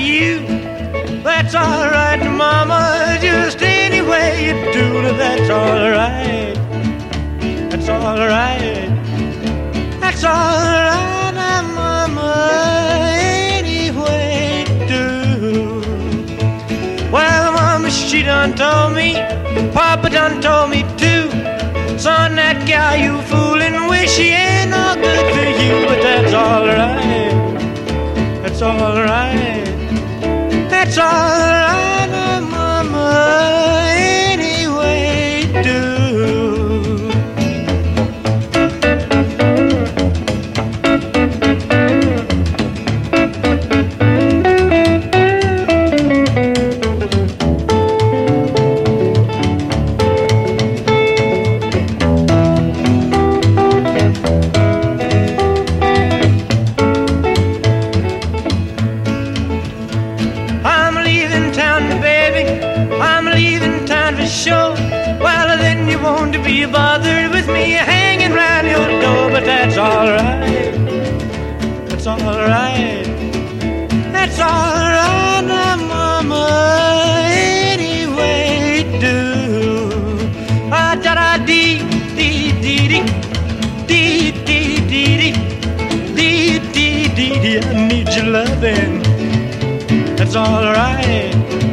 you. That's alright, Mama. Just any way you do that's alright. That's alright. That's alright, Mama. Any way you do. Well, Mama, she done told me. Papa done told me too. Son, that gal you fooling with, she ain't no good for you, but that's alright. That's alright. That's sure. Well, then you won't be bothered with me hanging round your door, but that's alright. That's alright. That's alright, now, Mama. Anyway, do. Ah, da da dee, dee, dee. Dee, dee, dee, dee. Dee, dee, dee, dee. I need your loving. That's alright.